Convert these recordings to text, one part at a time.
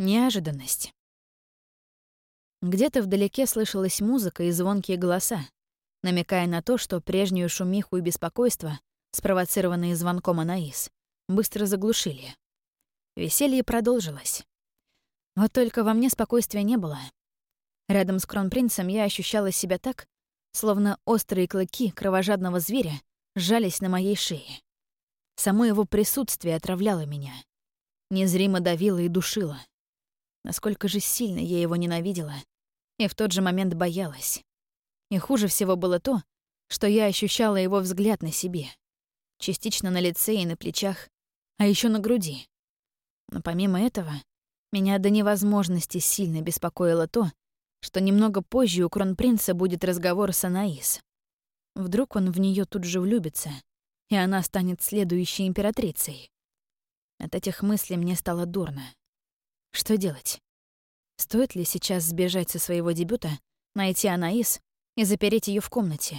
Неожиданность. Где-то вдалеке слышалась музыка и звонкие голоса, намекая на то, что прежнюю шумиху и беспокойство, спровоцированные звонком Анаис, быстро заглушили. Веселье продолжилось. Вот только во мне спокойствия не было. Рядом с кронпринцем я ощущала себя так, словно острые клыки кровожадного зверя сжались на моей шее. Само его присутствие отравляло меня. Незримо давило и душило. Насколько же сильно я его ненавидела и в тот же момент боялась. И хуже всего было то, что я ощущала его взгляд на себе. Частично на лице и на плечах, а еще на груди. Но помимо этого, меня до невозможности сильно беспокоило то, что немного позже у кронпринца будет разговор с Анаис. Вдруг он в нее тут же влюбится, и она станет следующей императрицей. От этих мыслей мне стало дурно. Что делать? Стоит ли сейчас сбежать со своего дебюта, найти Анаис и запереть ее в комнате?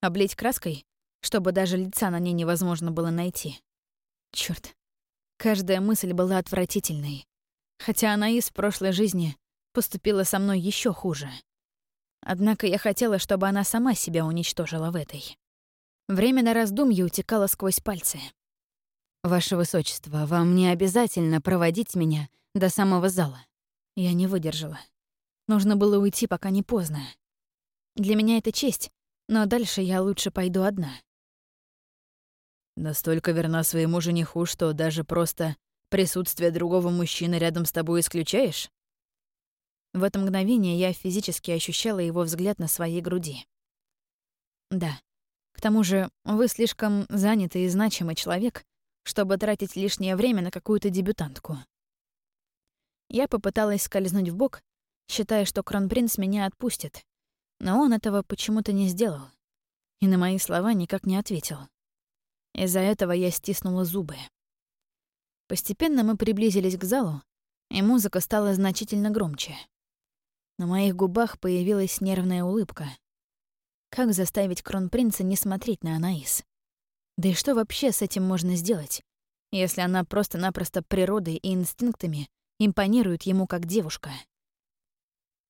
Облить краской, чтобы даже лица на ней невозможно было найти? Черт, каждая мысль была отвратительной. Хотя Анаис в прошлой жизни поступила со мной еще хуже. Однако я хотела, чтобы она сама себя уничтожила в этой. Время на раздумье утекало сквозь пальцы. «Ваше Высочество, вам не обязательно проводить меня до самого зала». Я не выдержала. Нужно было уйти, пока не поздно. Для меня это честь, но дальше я лучше пойду одна. Настолько верна своему жениху, что даже просто присутствие другого мужчины рядом с тобой исключаешь? В это мгновение я физически ощущала его взгляд на своей груди. Да. К тому же вы слишком занятый и значимый человек, чтобы тратить лишнее время на какую-то дебютантку. Я попыталась скользнуть в бок, считая, что кронпринц меня отпустит, но он этого почему-то не сделал и на мои слова никак не ответил. Из-за этого я стиснула зубы. Постепенно мы приблизились к залу, и музыка стала значительно громче. На моих губах появилась нервная улыбка. Как заставить кронпринца не смотреть на Анаис? Да и что вообще с этим можно сделать, если она просто-напросто природой и инстинктами импонирует ему как девушка?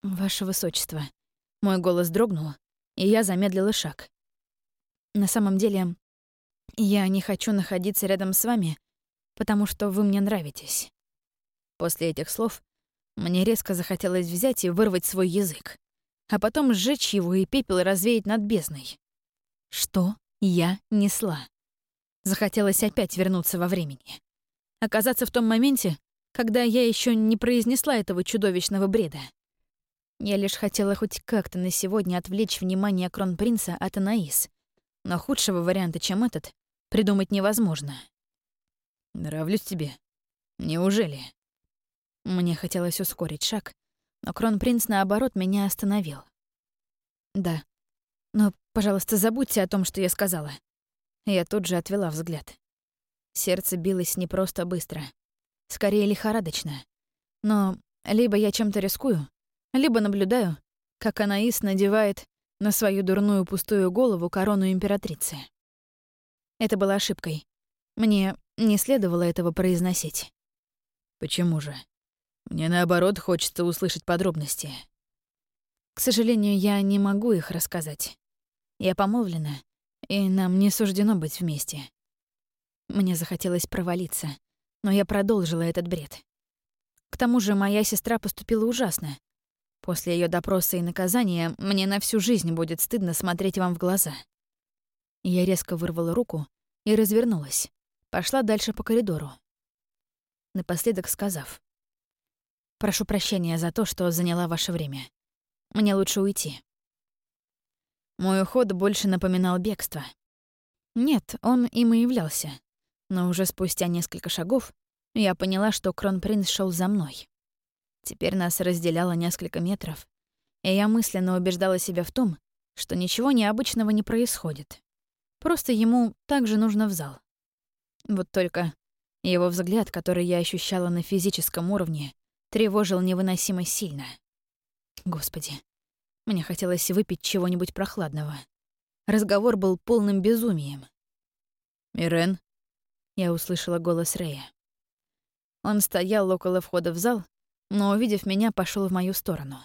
«Ваше Высочество», — мой голос дрогнул, и я замедлила шаг. «На самом деле, я не хочу находиться рядом с вами, потому что вы мне нравитесь». После этих слов мне резко захотелось взять и вырвать свой язык, а потом сжечь его и пепел развеять над бездной. Что я несла? Захотелось опять вернуться во времени. Оказаться в том моменте, когда я еще не произнесла этого чудовищного бреда. Я лишь хотела хоть как-то на сегодня отвлечь внимание кронпринца от Анаис, но худшего варианта, чем этот, придумать невозможно. «Нравлюсь тебе? Неужели?» Мне хотелось ускорить шаг, но кронпринц, наоборот, меня остановил. «Да. Но, пожалуйста, забудьте о том, что я сказала». Я тут же отвела взгляд. Сердце билось не просто быстро, скорее лихорадочно. Но либо я чем-то рискую, либо наблюдаю, как Анаис надевает на свою дурную пустую голову корону императрицы. Это была ошибкой. Мне не следовало этого произносить. «Почему же?» Мне наоборот хочется услышать подробности. К сожалению, я не могу их рассказать. Я помолвлена, и нам не суждено быть вместе. Мне захотелось провалиться, но я продолжила этот бред. К тому же моя сестра поступила ужасно. После ее допроса и наказания мне на всю жизнь будет стыдно смотреть вам в глаза. Я резко вырвала руку и развернулась. Пошла дальше по коридору. Напоследок сказав. Прошу прощения за то, что заняла ваше время. Мне лучше уйти. Мой уход больше напоминал бегство. Нет, он им и являлся. Но уже спустя несколько шагов я поняла, что кронпринц шел за мной. Теперь нас разделяло несколько метров, и я мысленно убеждала себя в том, что ничего необычного не происходит. Просто ему также нужно в зал. Вот только его взгляд, который я ощущала на физическом уровне, тревожил невыносимо сильно. Господи, мне хотелось выпить чего-нибудь прохладного. Разговор был полным безумием. «Ирен?» Я услышала голос Рэя. Он стоял около входа в зал но, увидев меня, пошел в мою сторону.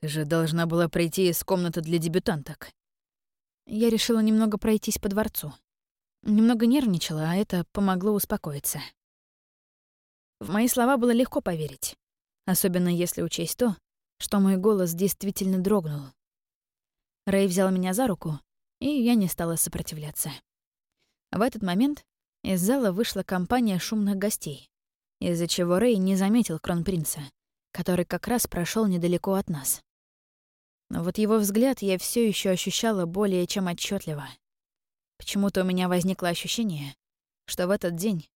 «Ты же должна была прийти из комнаты для дебютанток». Я решила немного пройтись по дворцу. Немного нервничала, а это помогло успокоиться. В мои слова было легко поверить, особенно если учесть то, что мой голос действительно дрогнул. Рэй взял меня за руку, и я не стала сопротивляться. В этот момент из зала вышла компания шумных гостей, из-за чего Рэй не заметил кронпринца, который как раз прошел недалеко от нас. Но вот его взгляд я все еще ощущала более чем отчетливо. Почему-то у меня возникло ощущение, что в этот день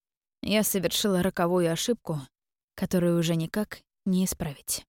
я совершила роковую ошибку, которую уже никак не исправить.